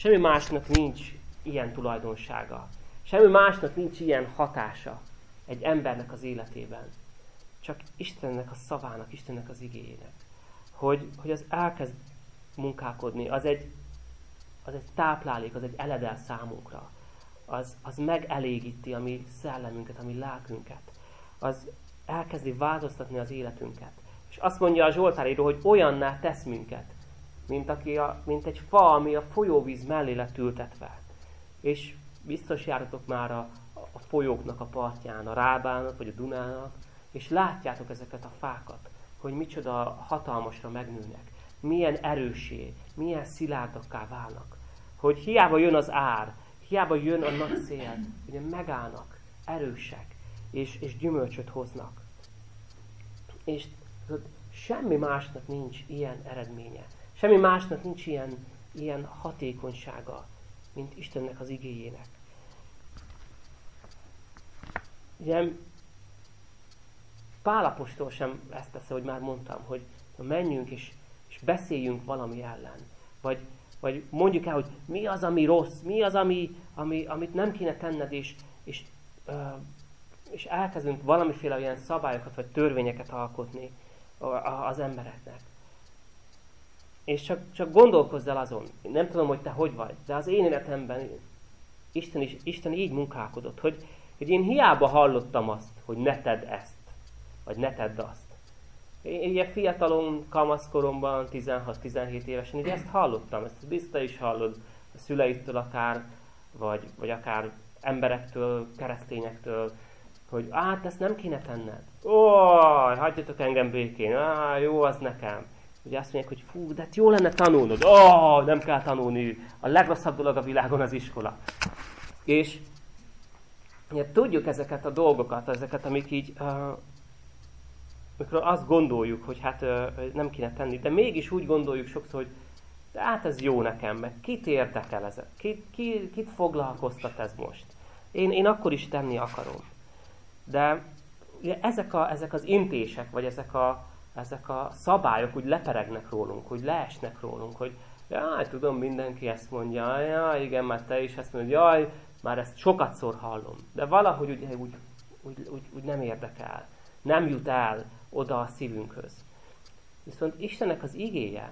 semmi másnak nincs ilyen tulajdonsága. Semmi másnak nincs ilyen hatása egy embernek az életében. Csak Istennek a szavának, Istennek az igényének. Hogy, hogy az elkezd munkálkodni, az egy, az egy táplálék, az egy eledel számunkra. Az, az megelégíti a mi szellemünket, a mi lelkünket. Az elkezdi változtatni az életünket. És azt mondja a Zsoltáríró, hogy olyanná tesz minket, mint, aki a, mint egy fa, ami a folyóvíz mellé lett ültetve. És biztos járatok már a, a folyóknak a partján, a Rábának vagy a Dunának, és látjátok ezeket a fákat, hogy micsoda hatalmasra megnőnek, milyen erősé, milyen szilárdakká válnak. Hogy hiába jön az ár, hiába jön a nagy szél, hogy megállnak, erősek, és, és gyümölcsöt hoznak. És semmi másnak nincs ilyen eredménye. Semmi másnak nincs ilyen, ilyen hatékonysága, mint Istennek az igéjének. Ugye Pálapostól sem ezt tesz, hogy már mondtam, hogy menjünk és, és beszéljünk valami ellen. Vagy, vagy mondjuk el, hogy mi az, ami rossz, mi az, ami, ami, amit nem kéne tenned, és, és, ö, és elkezdünk valamiféle olyan szabályokat vagy törvényeket alkotni az embereknek. És csak, csak gondolkozz el azon, nem tudom, hogy te hogy vagy, de az én életemben Isten, is, Isten így munkálkodott, hogy, hogy én hiába hallottam azt, hogy ne tedd ezt, vagy ne tedd azt. Én ilyen fiatalon, kamaszkoromban, 16-17 évesen, így ezt hallottam, ezt biztos is hallod a szüleitől akár, vagy, vagy akár emberektől, keresztényektől, hogy hát ezt nem kéne tenned. Ó, hagyjatok engem békén, á, jó az nekem. Ugye azt mondják, hogy fú, de hát jó lenne tanulnod. Ó, nem kell tanulni. A legrosszabb dolog a világon az iskola. És ugye, tudjuk ezeket a dolgokat, ezeket, amik így, uh, mikor azt gondoljuk, hogy hát uh, nem kéne tenni, de mégis úgy gondoljuk sokszor, hogy de hát ez jó nekem, meg kit érdekel ez? Kit, ki, kit foglalkoztat ez most? Én, én akkor is tenni akarom. De ugye ezek, a, ezek az intések, vagy ezek a, ezek a szabályok úgy leperegnek rólunk, hogy leesnek rólunk, hogy jaj, tudom, mindenki ezt mondja, jaj, igen, már te is ezt mondod, jaj, már ezt sokat szor hallom. De valahogy úgy, úgy, úgy, úgy, úgy nem érdekel, nem jut el oda a szívünkhöz. Viszont Istennek az igéje,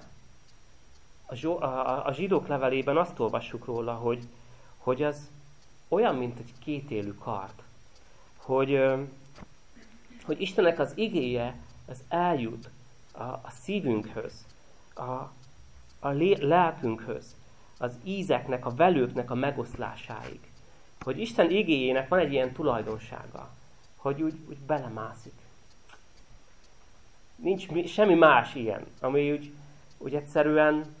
a, zsó, a, a zsidók levelében azt olvassuk róla, hogy, hogy az olyan, mint egy kétélű kard. Hogy, hogy Istennek az igéje az eljut a, a szívünkhöz, a, a lelkünkhöz, az ízeknek, a velőknek a megoszlásáig. Hogy Isten igéjének van egy ilyen tulajdonsága, hogy úgy, úgy belemászik. Nincs semmi más ilyen, ami úgy, úgy egyszerűen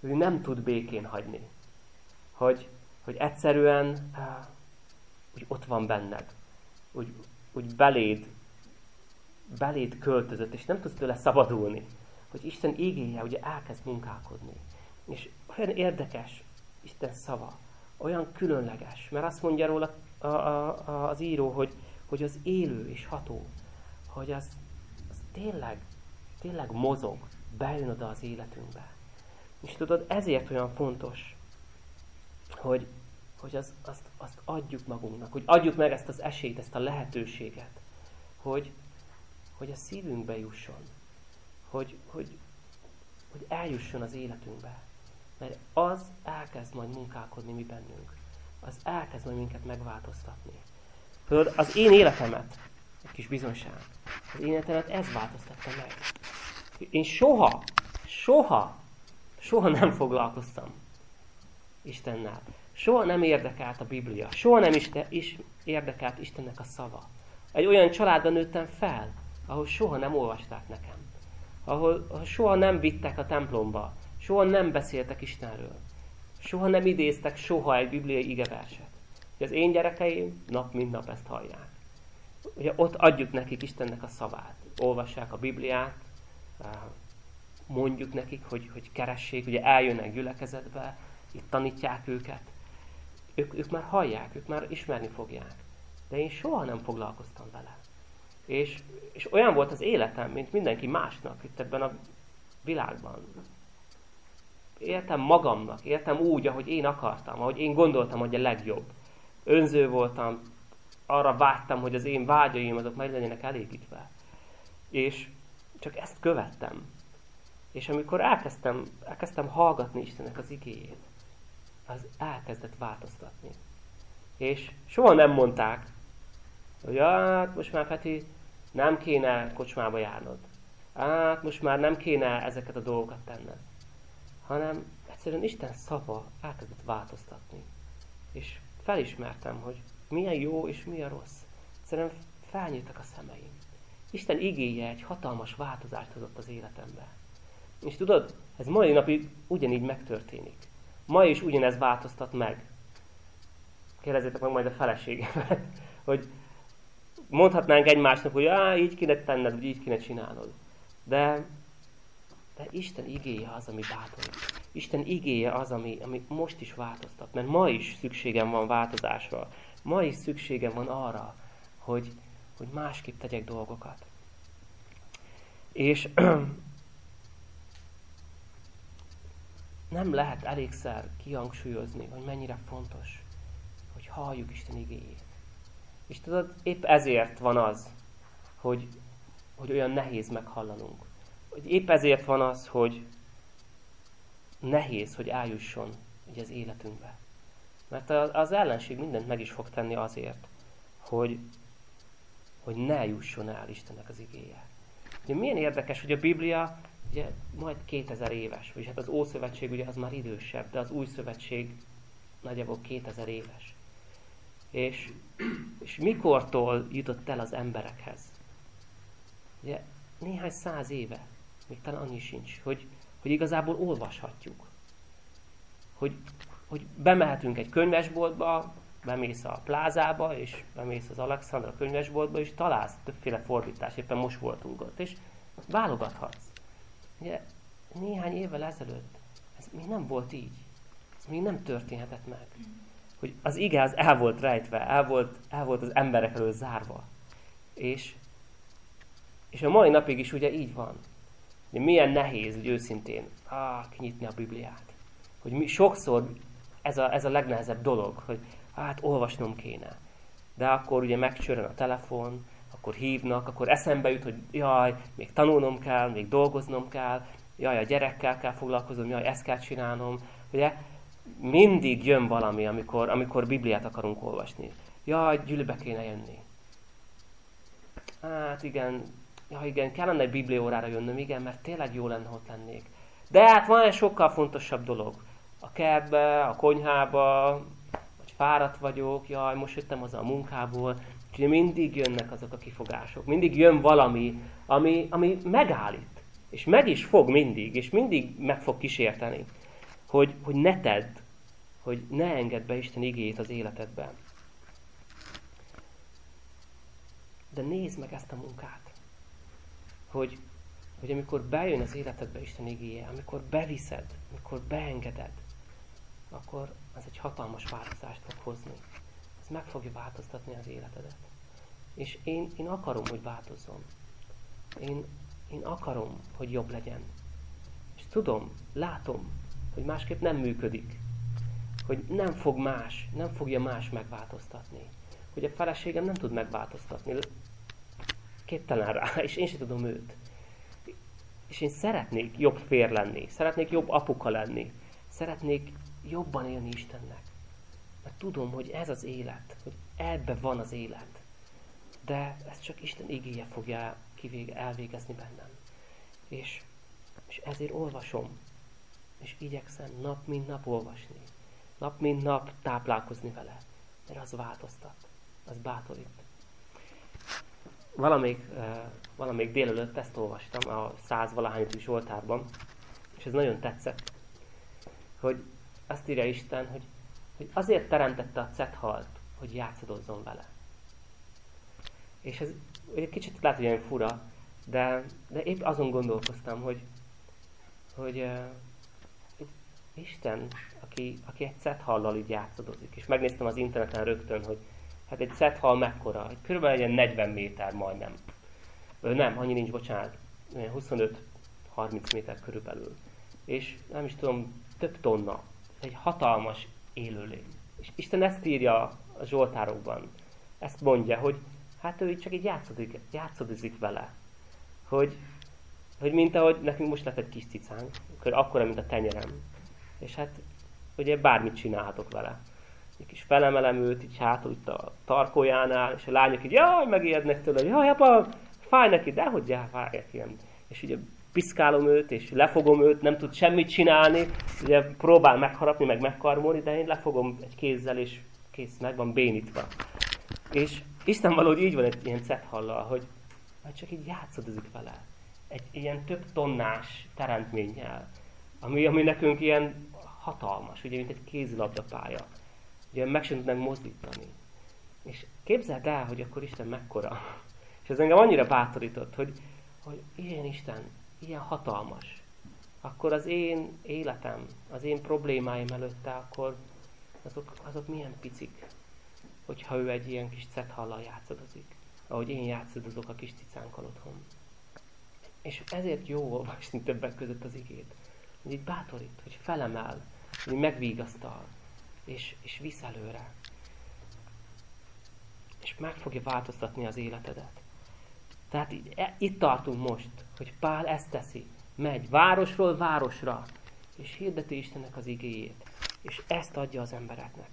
úgy nem tud békén hagyni. Hogy, hogy egyszerűen úgy ott van benned. Úgy, úgy beléd beléd költözött, és nem tudsz tőle szabadulni. Hogy Isten igénye ugye elkezd munkálkodni. És olyan érdekes Isten szava, olyan különleges, mert azt mondja róla az író, hogy, hogy az élő és ható, hogy az, az tényleg, tényleg mozog, bejön oda az életünkbe. És tudod, ezért olyan fontos, hogy, hogy az, azt, azt adjuk magunknak, hogy adjuk meg ezt az esélyt, ezt a lehetőséget, hogy, hogy a szívünkbe jusson, hogy, hogy, hogy eljusson az életünkbe. Mert az elkezd majd munkálkodni mi bennünk. Az elkezd majd minket megváltoztatni. Tudod, az én életemet, egy kis bizonyság, az én életemet ez változtatta meg. Én soha, soha, soha nem foglalkoztam Istennel. Soha nem érdekelt a Biblia. Soha nem is, is érdekelt Istennek a szava. Egy olyan családban nőttem fel, ahol soha nem olvasták nekem, ahol, ahol soha nem vittek a templomba, soha nem beszéltek Istenről, soha nem idéztek soha egy bibliai igeverset. Az én gyerekeim nap mint nap ezt hallják. Ugye ott adjuk nekik Istennek a szavát, olvassák a Bibliát, mondjuk nekik, hogy, hogy keressék, ugye eljönnek gyülekezetbe, itt tanítják őket. Ők, ők már hallják, ők már ismerni fogják. De én soha nem foglalkoztam vele. És, és olyan volt az életem, mint mindenki másnak itt ebben a világban. éltem magamnak, éltem úgy, ahogy én akartam, ahogy én gondoltam, hogy a legjobb. Önző voltam, arra vágytam, hogy az én vágyaim azok meg legyenek elégítve. És csak ezt követtem. És amikor elkezdtem, elkezdtem hallgatni Istennek az igéjét, az elkezdett változtatni. És soha nem mondták, hogy hát most már Peti, nem kéne kocsmába járnod. Hát most már nem kéne ezeket a dolgokat tenned. Hanem egyszerűen Isten szava elkezdett változtatni. És felismertem, hogy milyen jó és milyen rossz. Egyszerűen felnyíltak a szemeim. Isten igéje egy hatalmas változást hozott az életembe. És tudod, ez mai napig ugyanígy megtörténik. Ma is ugyanez változtat meg. Kérdezzétek meg majd a feleségemet, hogy mondhatnánk egymásnak, hogy á, így kéne tenned, vagy így kéne csinálnod. De, de Isten igéje az, ami bátorít. Isten igéje az, ami, ami most is változtat. Mert ma is szükségem van változásra. Ma is szükségem van arra, hogy, hogy másképp tegyek dolgokat. És nem lehet elégszer kihangsúlyozni, hogy mennyire fontos, hogy halljuk Isten igéjét. És tudod, épp ezért van az, hogy, hogy olyan nehéz meghallanunk. Hogy épp ezért van az, hogy nehéz, hogy eljusson ugye az életünkbe. Mert az ellenség mindent meg is fog tenni azért, hogy, hogy ne jusson el Istennek az igéje. Ugye milyen érdekes, hogy a Biblia ugye majd 2000 éves, vagy hát az Ószövetség ugye az már idősebb, de az Új Szövetség nagyjából 2000 éves. És, és mikortól jutott el az emberekhez? Ugye néhány száz éve, még talán annyi sincs, hogy, hogy igazából olvashatjuk. Hogy, hogy bemehetünk egy könyvesboltba, bemész a plázába, és bemész az Alexandra könyvesboltba, és találsz többféle fordítást, éppen most voltunk ott, és válogathatsz. Ugye néhány évvel ezelőtt ez még nem volt így. Ez még nem történhetett meg. Hogy az ige az el volt rejtve, el volt, el volt az emberek elől zárva. És, és a mai napig is ugye így van. De milyen nehéz, hogy őszintén, ah, kinyitni a Bibliát. Hogy mi, sokszor ez a, ez a legnehezebb dolog, hogy hát olvasnom kéne. De akkor ugye megcsörön a telefon, akkor hívnak, akkor eszembe jut, hogy jaj, még tanulnom kell, még dolgoznom kell, jaj, a gyerekkel kell foglalkoznom, jaj, ezt kell csinálnom. Ugye mindig jön valami, amikor, amikor Bibliát akarunk olvasni. Jaj, gyűlbe kéne jönni. Hát igen, ja igen, kellene bibliórára jönnöm, igen, mert tényleg jó lenne, ott lennék. De hát van egy sokkal fontosabb dolog. A kertbe, a konyhába, vagy fáradt vagyok, jaj, most jöttem haza a munkából, Úgyhogy mindig jönnek azok a kifogások, mindig jön valami, ami, ami megállít. És meg is fog mindig, és mindig meg fog kísérteni, hogy, hogy ne tedd, hogy ne engedd be Isten igéjét az életedben. De nézd meg ezt a munkát, hogy, hogy amikor bejön az életedbe Isten igéje, amikor beviszed, amikor beengeded, akkor az egy hatalmas változást fog hozni ez meg fogja változtatni az életedet. És én, én akarom, hogy változzon. Én, én akarom, hogy jobb legyen. És tudom, látom, hogy másképp nem működik. Hogy nem fog más, nem fogja más megváltoztatni. Hogy a feleségem nem tud megváltoztatni. Képtelen rá, és én sem tudom őt. És én szeretnék jobb fér lenni, szeretnék jobb apuka lenni, szeretnék jobban élni Istennek. Mert tudom, hogy ez az élet, hogy ebbe van az élet. De ezt csak Isten igéje fogja elvégezni bennem. És, és ezért olvasom, és igyekszem nap mint nap olvasni. Nap mint nap táplálkozni vele. Mert az változtat, az bátorít. Valamelyik, valamelyik délelőtt ezt olvastam a százvalahányatú Zsoltárban, és ez nagyon tetszett, hogy azt írja Isten, hogy hogy azért teremtette a cethalt, hogy játszadozzon vele. És ez egy kicsit lehet, hogy olyan fura, de, de épp azon gondolkoztam, hogy, hogy Isten, aki, aki egy cethallal így játszadozik, és megnéztem az interneten rögtön, hogy hát egy cethal mekkora, körülbelül egy 40 méter majdnem. Ö, nem, annyi nincs, bocsánat, 25-30 méter körülbelül. És nem is tudom, több tonna. Egy hatalmas élőlény. És Isten ezt írja a Zsoltárokban. Ezt mondja, hogy hát ő csak így játszodik, játszodik vele. Hogy, hogy mint ahogy nekünk most lett egy kis cicánk, akkor akkora, mint a tenyerem. És hát ugye bármit csinálhatok vele. Egy kis felemelem őt, így hátul itt a tarkójánál, és a lányok így, jaj, megijednek tőle, jaj, apa, fáj neki, de hogy jár, fáj ilyen. És ugye piszkálom őt, és lefogom őt, nem tud semmit csinálni, ugye próbál megharapni, meg megkarmolni, de én lefogom egy kézzel, és kész, meg van bénítva. És Isten valahogy így van egy ilyen cethallal, hogy majd csak így játszadozik vele. Egy ilyen több tonnás teremtménnyel, ami, ami nekünk ilyen hatalmas, ugye, mint egy kézilabdapálya. Ugye meg sem tudnánk mozdítani. És képzeld el, hogy akkor Isten mekkora. És ez engem annyira bátorított, hogy, hogy ilyen Isten, ilyen hatalmas. Akkor az én életem, az én problémáim előtte, akkor azok, azok milyen picik, hogyha ő egy ilyen kis cethallal játszadozik, ahogy én játszadozok a kis cicánkkal otthon. És ezért jó olvasni többek között az igét. Hogy így bátorít, hogy felemel, hogy megvigasztal, és, és visz előre. És meg fogja változtatni az életedet. Tehát így, e, itt tartunk most, hogy Pál ezt teszi. Megy városról városra, és hirdeti Istennek az igéjét. És ezt adja az embereknek.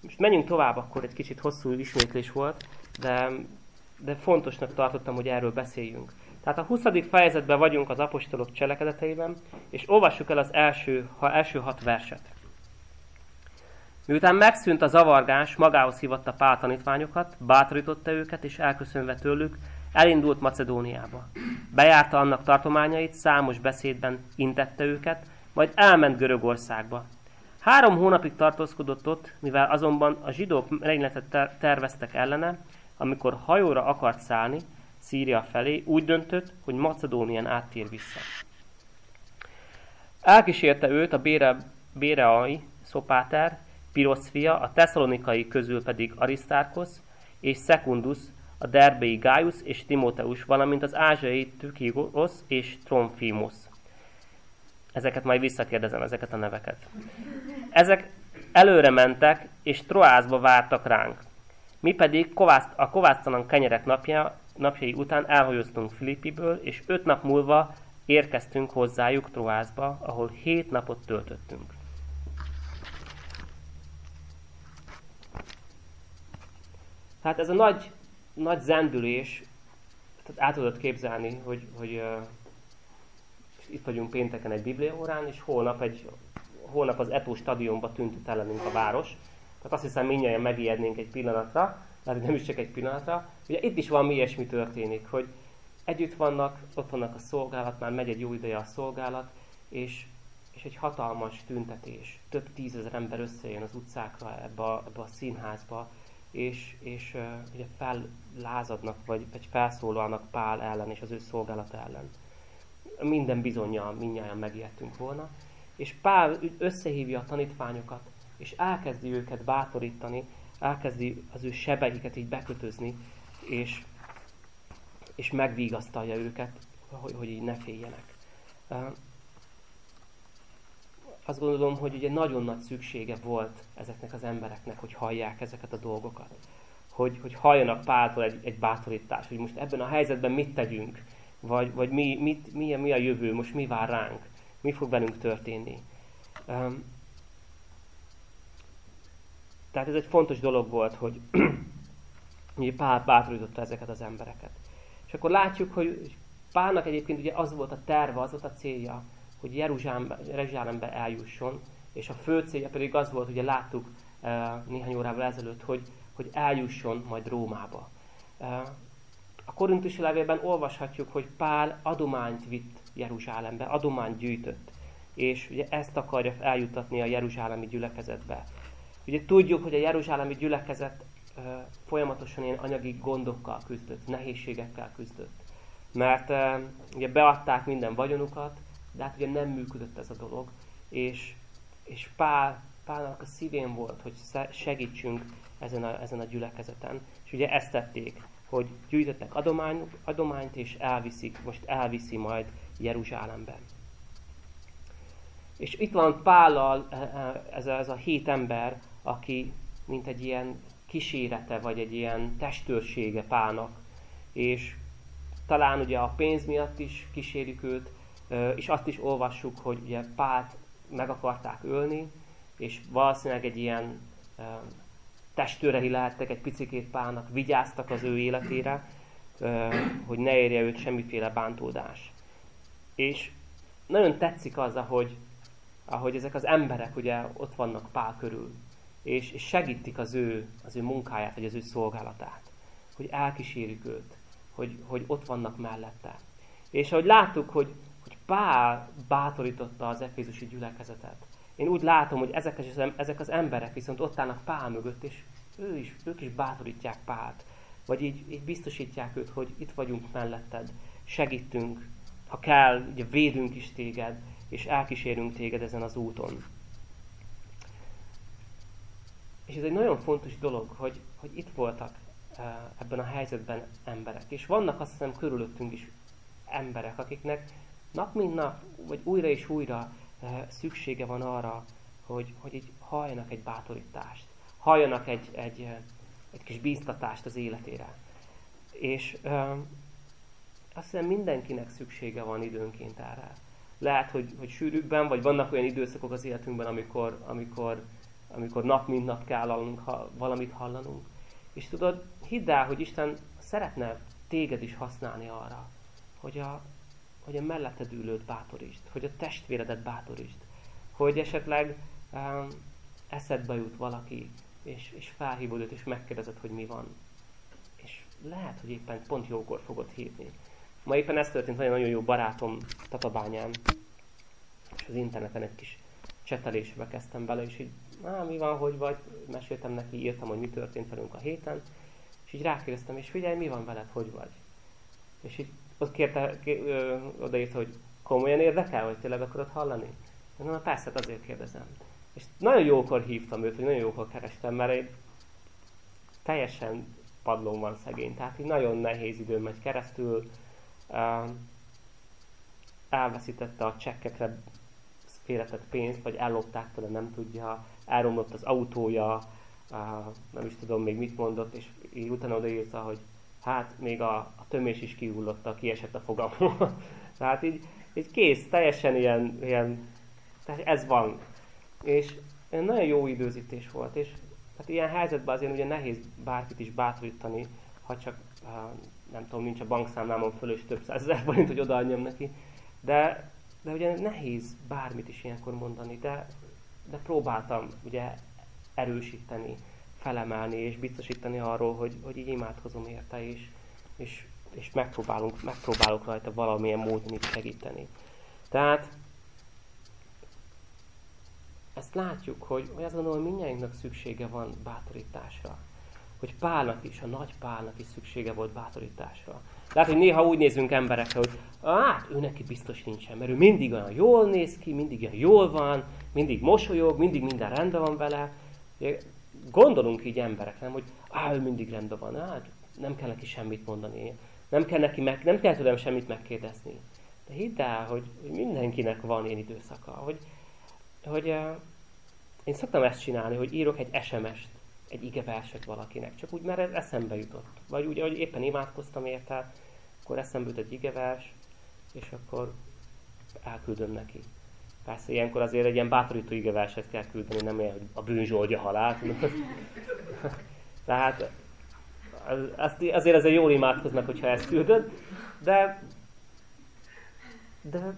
Most menjünk tovább, akkor egy kicsit hosszú ismétlés volt, de, de fontosnak tartottam, hogy erről beszéljünk. Tehát a 20. fejezetben vagyunk az apostolok cselekedeteiben, és olvassuk el az első, ha első hat verset. Miután megszűnt a zavargás, magához hívatta Pál tanítványokat, bátorította őket, és elköszönve tőlük, elindult Macedóniába. Bejárta annak tartományait, számos beszédben intette őket, majd elment Görögországba. Három hónapig tartózkodott ott, mivel azonban a zsidók merényletet terveztek ellene, amikor hajóra akart szállni, Szíria felé, úgy döntött, hogy Macedónián áttér vissza. Elkísérte őt a Bére, Béreai Szopáter, Pirosz fia, a tesszalonikai közül pedig Arisztárkosz és Secundus, a derbei Gaius és Timóteus, valamint az ázsiai Tükirosz és Tromfimus. Ezeket majd visszakérdezem, ezeket a neveket. Ezek előre mentek, és Troászba vártak ránk. Mi pedig a kovásztalan kenyerek napja, napjai után elhajóztunk Filippiből, és öt nap múlva érkeztünk hozzájuk Troászba, ahol hét napot töltöttünk. Hát ez a nagy, nagy zendülés, tehát át tudod képzelni, hogy, hogy uh, itt vagyunk pénteken egy bibliaórán, és holnap, egy, holnap az Eto stadionba tűnt ellenünk a város. Tehát azt hiszem mindjárt megijednénk egy pillanatra, lehet, nem is csak egy pillanatra. Ugye itt is valami ilyesmi történik, hogy együtt vannak, ott vannak a szolgálat, már megy egy jó ideje a szolgálat, és, és egy hatalmas tüntetés. Több tízezer ember összejön az utcákra, ebbe a, ebbe a színházba, és, és uh, ugye fellázadnak, vagy, vagy felszólalnak Pál ellen és az ő szolgálat ellen. Minden bizonyal mindjárt megijedtünk volna. És Pál összehívja a tanítványokat, és elkezdi őket bátorítani, elkezdi az ő sebeiket így bekötözni, és, és megvigasztalja őket, hogy, hogy így ne féljenek. Azt gondolom, hogy ugye nagyon nagy szüksége volt ezeknek az embereknek, hogy hallják ezeket a dolgokat. Hogy, hogy halljanak Páltól egy, egy bátorítást, hogy most ebben a helyzetben mit tegyünk, vagy, vagy mi, mit, mi, mi a jövő, most mi vár ránk, mi fog velünk történni. Um, tehát ez egy fontos dolog volt, hogy Pál bátorította ezeket az embereket. És akkor látjuk, hogy Pálnak egyébként ugye az volt a terve, az volt a célja, hogy Jeruzsálembe, eljusson, és a fő célja pedig az volt, ugye láttuk uh, néhány órával ezelőtt, hogy, hogy eljusson majd Rómába. Uh, a korintusi levélben olvashatjuk, hogy Pál adományt vitt Jeruzsálembe, adományt gyűjtött, és ugye ezt akarja eljutatni a jeruzsálemi gyülekezetbe. Ugye tudjuk, hogy a jeruzsálemi gyülekezet folyamatosan ilyen anyagi gondokkal küzdött, nehézségekkel küzdött. Mert ugye beadták minden vagyonukat, de hát ugye nem működött ez a dolog, és, és Pál, Pálnak a szívén volt, hogy segítsünk ezen a, ezen a gyülekezeten. És ugye ezt tették, hogy gyűjtöttek adomány, adományt, és elviszik, most elviszi majd Jeruzsálemben. És itt van Pállal e, e, ez a, ez a hét ember, aki mint egy ilyen kísérete, vagy egy ilyen testőrsége Pálnak. És talán ugye a pénz miatt is kísérik őt, és azt is olvassuk, hogy ugye Pált meg akarták ölni, és valószínűleg egy ilyen testőrei lehettek egy picikét Pálnak, vigyáztak az ő életére, hogy ne érje őt semmiféle bántódás. És nagyon tetszik az, ahogy, ahogy ezek az emberek ugye ott vannak Pál körül, és, és segítik az ő, az ő munkáját, vagy az ő szolgálatát, hogy elkísérik őt, hogy, hogy ott vannak mellette. És ahogy láttuk, hogy, hogy Pál bátorította az efézusi gyülekezetet, én úgy látom, hogy ezek az, ezek az emberek viszont ott állnak Pál mögött, és ő is, ők is bátorítják Pált. Vagy így, így biztosítják őt, hogy itt vagyunk melletted, segítünk, ha kell, ugye védünk is téged, és elkísérünk téged ezen az úton. És ez egy nagyon fontos dolog, hogy, hogy itt voltak eh, ebben a helyzetben emberek. És vannak azt hiszem körülöttünk is emberek, akiknek nap mint nap, vagy újra és újra eh, szüksége van arra, hogy, hogy így halljanak egy bátorítást, halljanak egy, egy, eh, egy kis bíztatást az életére. És azt hiszem mindenkinek szüksége van időnként erre. Lehet, hogy, hogy sűrűbben, vagy vannak olyan időszakok az életünkben, amikor, amikor, amikor nap mint nap kell hallunk, ha valamit hallanunk. És tudod, hidd el, hogy Isten szeretne téged is használni arra, hogy a, hogy a melletted ülőt bátorítsd, hogy a testvéredet bátorítsd, hogy esetleg um, eszedbe jut valaki, és, és felhívod őt, és megkérdezed, hogy mi van. És lehet, hogy éppen pont jókor fogod hívni. Ma éppen ez történt, van egy nagyon jó barátom Tatabányán, és az interneten egy kis csetelésbe kezdtem bele, és így, á, mi van, hogy vagy, meséltem neki, írtam, hogy mi történt velünk a héten, és így rákérdeztem, és figyelj, mi van veled, hogy vagy? És így ott kérte, ö, odaírta, hogy komolyan érdekel, hogy tényleg akarod hallani? Na, persze, hát azért kérdezem. És nagyon jókor hívtam őt, vagy nagyon jókor kerestem, mert egy teljesen padlón van szegény. Tehát így nagyon nehéz időn megy keresztül, elveszítette a csekkekre félretett pénzt, vagy ellopták tőle, nem tudja, elromlott az autója, nem is tudom még mit mondott, és így utána odaírta, hogy hát még a, a tömés is kihullott, kiesett a fogamról. tehát így, így kész, teljesen ilyen, ilyen tehát ez van. És nagyon jó időzítés volt, és hát ilyen helyzetben azért ugye nehéz bárkit is bátorítani, ha csak nem tudom, nincs a bankszámlámon föl, és több százezer forint, hogy odaadjam neki. De, de ugye nehéz bármit is ilyenkor mondani, de, de próbáltam ugye erősíteni, felemelni és biztosítani arról, hogy, hogy így imádkozom érte, és, és, és megpróbálunk, megpróbálok rajta valamilyen módon itt segíteni. Tehát ezt látjuk, hogy, hogy azt gondolom, hogy mindjárt szüksége van bátorításra hogy Pálnak is, a nagy Pálnak is szüksége volt bátorításra. Lehet, hogy néha úgy nézünk emberekre, hogy hát ő neki biztos nincsen, mert ő mindig olyan jól néz ki, mindig olyan jól van, mindig mosolyog, mindig minden rendben van vele. Gondolunk így emberekre, hogy á, ő mindig rendben van, hát nem kell neki semmit mondani, nem kell, neki meg, nem kell tőlem semmit megkérdezni. De hidd el, hogy, mindenkinek van ilyen időszaka, hogy, hogy én szoktam ezt csinálni, hogy írok egy SMS-t egy igeverset valakinek, csak úgy, mert ez eszembe jutott. Vagy úgy, hogy éppen imádkoztam érte, akkor eszembe jut egy igevers, és akkor elküldöm neki. Persze ilyenkor azért egy ilyen bátorító igeverset kell küldeni, nem olyan, hogy a bűn zsoldja halált. Tehát azért azért jól imádkoznak, hogyha ezt küldöd, de, de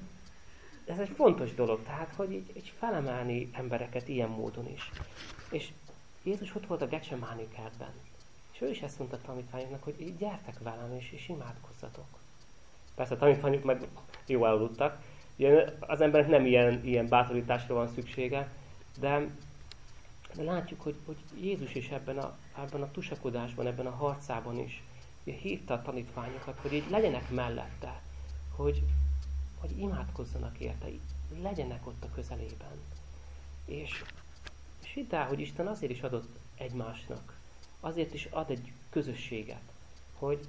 ez egy fontos dolog, tehát, hogy így, így felemelni embereket ilyen módon is. És Jézus ott volt a Gecsemáni kertben. És ő is ezt mondta a tanítványoknak, hogy gyertek velem, és, és imádkozzatok. Persze a tanítványok meg jó aludtak. Ugye az embernek nem ilyen, ilyen bátorításra van szüksége, de, de látjuk, hogy, hogy Jézus is ebben a, ebben a tusakodásban, ebben a harcában is hívta a tanítványokat, hogy így legyenek mellette, hogy, hogy imádkozzanak érte, legyenek ott a közelében. És hidd el, hogy Isten azért is adott egymásnak, azért is ad egy közösséget, hogy,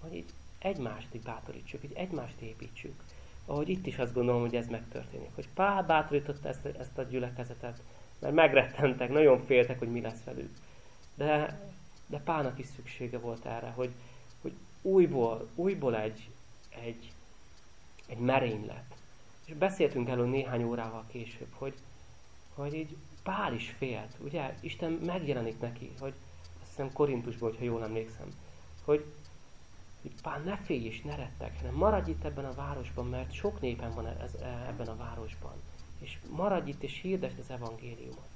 hogy így egymást így bátorítsuk, így egymást építsük, ahogy itt is azt gondolom, hogy ez megtörténik. Hogy Pál bátorította ezt, ezt a gyülekezetet, mert megrettentek, nagyon féltek, hogy mi lesz velük. De, de Pálnak is szüksége volt erre, hogy, hogy újból, újból egy, egy, egy merénylet. És beszéltünk elő néhány órával később, hogy, hogy így Pál is félt, ugye? Isten megjelenik neki, hogy azt hiszem Korintusból, hogyha jól emlékszem, hogy, hogy Pál ne félj és ne rettek, hanem maradj itt ebben a városban, mert sok népen van ez, ebben a városban. És maradj itt és hirdesd az evangéliumot.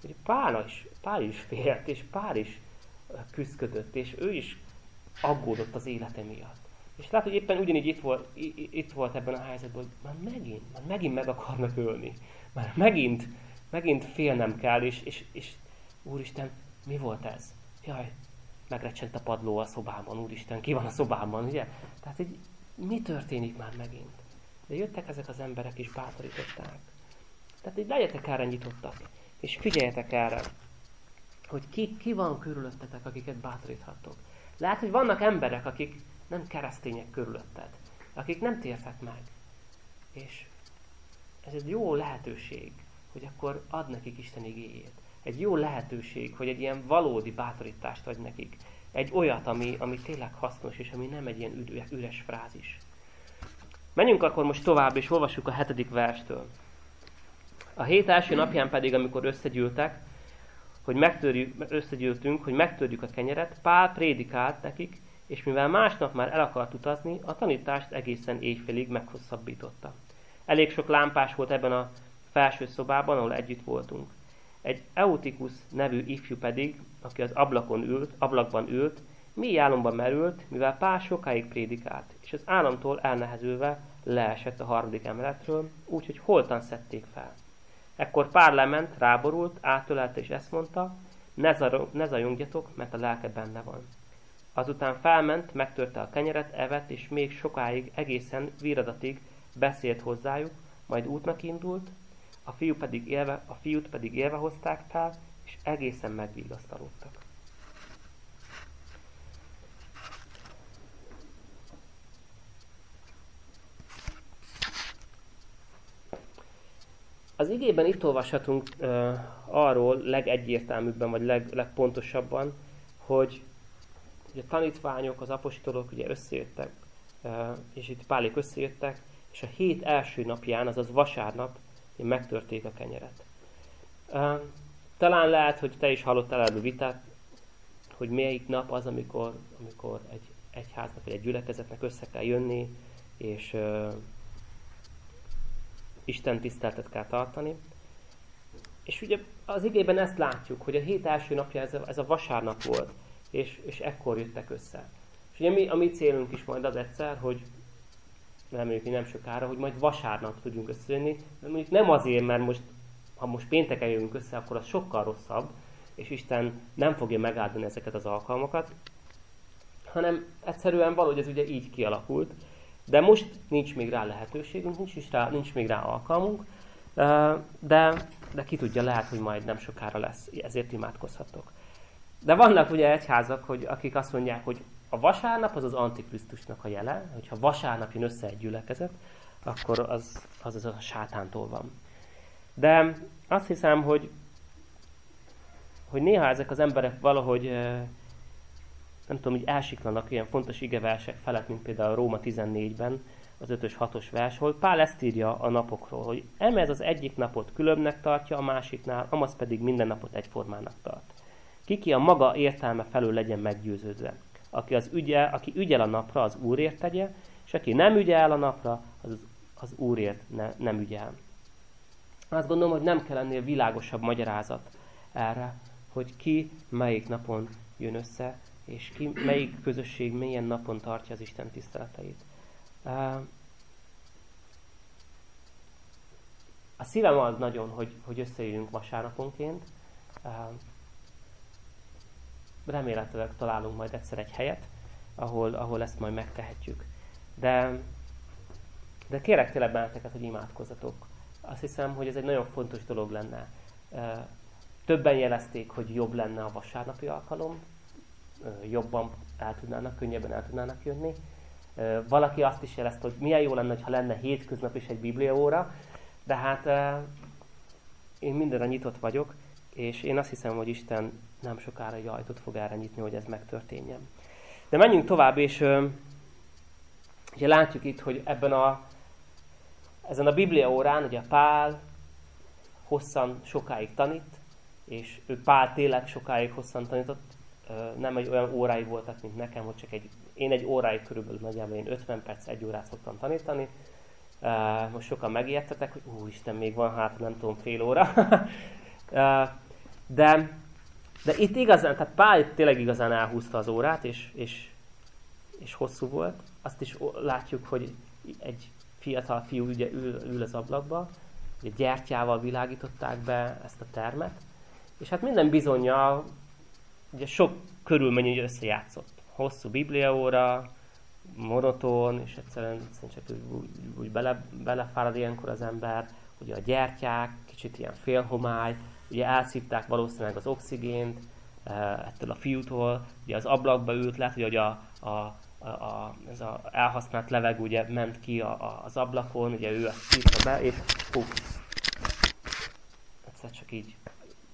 Hogy Pál is, Pál is félt, és Pál is küzdködött, és ő is aggódott az élete miatt. És látod, hogy éppen ugyanígy itt volt, itt volt ebben a helyzetben, hogy már megint, már megint meg akarnak ölni. Már megint, megint félnem kell, és, és, és Úristen, mi volt ez? Jaj, megrecsent a padló a szobában, Úristen, ki van a szobában, ugye? Tehát, hogy mi történik már megint? De jöttek ezek az emberek és bátorították. Tehát, hogy legyetek erre nyitottak, és figyeljetek erre, hogy ki, ki van körülöttetek, akiket bátoríthatok. Lehet, hogy vannak emberek, akik nem keresztények körülötted, akik nem tértek meg. És ez egy jó lehetőség, hogy akkor ad nekik Isten igéjét. Egy jó lehetőség, hogy egy ilyen valódi bátorítást adj nekik. Egy olyat, ami, ami tényleg hasznos, és ami nem egy ilyen üres frázis. Menjünk akkor most tovább, és olvassuk a hetedik verstől. A hét első napján pedig, amikor összegyűltek, hogy megtörjük, összegyűltünk, hogy megtörjük a kenyeret, Pál prédikált nekik, és mivel másnap már el akart utazni, a tanítást egészen éjfélig meghosszabbította. Elég sok lámpás volt ebben a felső szobában, ahol együtt voltunk. Egy Eutikus nevű ifjú pedig, aki az ablakon ült, ablakban ült, mély álomban merült, mivel Pál sokáig prédikált, és az államtól elnehezülve leesett a harmadik emeletről, úgyhogy holtan szedték fel. Ekkor Pál lement, ráborult, átölelte és ezt mondta, ne, zar- ne zajongjatok, mert a lelke benne van. Azután felment, megtörte a kenyeret, evett, és még sokáig, egészen viradatig beszélt hozzájuk, majd útnak indult, a, fiú pedig élve, a fiút pedig élve hozták fel, és egészen megvigasztalódtak. Az igében itt olvashatunk uh, arról legegyértelműbben, vagy leg, legpontosabban, hogy, hogy a tanítványok, az apostolok ugye összejöttek, uh, és itt Pálék összejöttek, és a hét első napján, azaz vasárnap megtörték a kenyeret. Talán lehet, hogy te is hallottál a vitát, hogy melyik nap az, amikor, amikor egy egyháznak, vagy egy gyülekezetnek össze kell jönni, és uh, Isten tiszteltet kell tartani. És ugye az igében ezt látjuk, hogy a hét első napja ez a, ez a vasárnap volt, és, és ekkor jöttek össze. És ugye mi, a mi célunk is majd az egyszer, hogy reméljük, hogy nem sokára, hogy majd vasárnap tudjunk összejönni, de mondjuk nem azért, mert most, ha most pénteken jövünk össze, akkor az sokkal rosszabb, és Isten nem fogja megáldani ezeket az alkalmakat, hanem egyszerűen valahogy ez ugye így kialakult, de most nincs még rá lehetőségünk, nincs, is rá, nincs még rá alkalmunk, de, de ki tudja, lehet, hogy majd nem sokára lesz, ezért imádkozhatok. De vannak ugye egyházak, hogy, akik azt mondják, hogy a vasárnap az az Antikrisztusnak a jele, hogyha vasárnap jön össze egy gyülekezet, akkor az az, az a sátántól van. De azt hiszem, hogy, hogy néha ezek az emberek valahogy nem tudom, hogy elsiklanak ilyen fontos igeversek felett, mint például Róma 14-ben, az 5-ös, 6-os vers, hol Pál ezt írja a napokról, hogy emez az egyik napot különbnek tartja, a másiknál, amaz pedig minden napot egyformának tart. Kiki a maga értelme felől legyen meggyőződve. Aki, az ügye, aki ügyel a napra, az Úrért tegye, és aki nem ügyel a napra, az, az Úrért ne, nem ügyel. Azt gondolom, hogy nem kell ennél világosabb magyarázat erre, hogy ki melyik napon jön össze, és ki, melyik közösség milyen napon tartja az Isten tiszteleteit. A szívem az nagyon, hogy, hogy összejöjjünk vasárnaponként. Remélhetőleg találunk majd egyszer egy helyet, ahol, ahol ezt majd megtehetjük. De, de kérek tényleg benneteket, hogy imádkozzatok. Azt hiszem, hogy ez egy nagyon fontos dolog lenne. Többen jelezték, hogy jobb lenne a vasárnapi alkalom, jobban el tudnának, könnyebben el tudnának jönni. Valaki azt is jelezte, hogy milyen jó lenne, ha lenne hétköznap is egy bibliaóra, de hát én mindenre nyitott vagyok, és én azt hiszem, hogy Isten nem sokára egy ajtót fog erre nyitni, hogy ez megtörténjen. De menjünk tovább, és ugye látjuk itt, hogy ebben a, ezen a Biblia órán, ugye Pál hosszan sokáig tanít, és ő Pál tényleg sokáig hosszan tanított, nem egy olyan órái voltak, mint nekem, hogy csak egy, én egy óráig körülbelül nagyjából én 50 perc, egy órát szoktam tanítani. Most sokan megijedtetek, hogy úristen, még van hát, nem tudom, fél óra. de, de itt igazán, tehát Pál tényleg igazán elhúzta az órát, és, és, és hosszú volt. Azt is látjuk, hogy egy fiatal fiú ugye ül, ül az ablakba, ugye gyertyával világították be ezt a termet, és hát minden bizonyja, ugye sok körülmény összejátszott. Hosszú bibliaóra, monoton, és egyszerűen, egyszerűen csak úgy, úgy bele, belefárad ilyenkor az ember, ugye a gyertyák, kicsit ilyen félhomály, ugye elszívták valószínűleg az oxigént eh, ettől a fiútól, ugye az ablakba ült, lehet, hogy a, a, a, a, ez a elhasznált levegő ugye ment ki a, a, az ablakon, ugye ő azt szívta be, és puf, egyszer csak így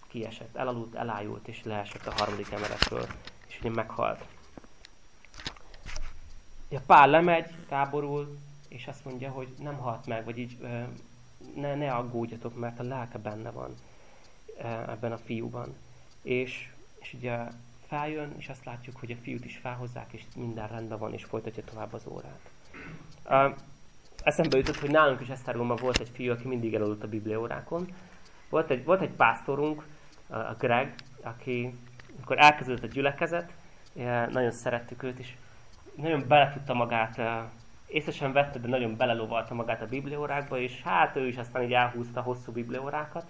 kiesett, elaludt, elájult, és leesett a harmadik emeletről, és ugye meghalt. Ja, Pál lemegy, táborul, és azt mondja, hogy nem halt meg, vagy így ne, ne aggódjatok, mert a lelke benne van ebben a fiúban. És, és ugye feljön, és azt látjuk, hogy a fiút is felhozzák, és minden rendben van, és folytatja tovább az órát. Uh, eszembe jutott, hogy nálunk is Esztergomban volt egy fiú, aki mindig elaludt a bibliórákon. Volt egy, volt egy pásztorunk, a Greg, aki amikor elkezdődött a gyülekezet, nagyon szerettük őt, és nagyon bele magát, észre sem vette, de nagyon belelovalta magát a bibliórákba, és hát ő is aztán így elhúzta hosszú bibliórákat.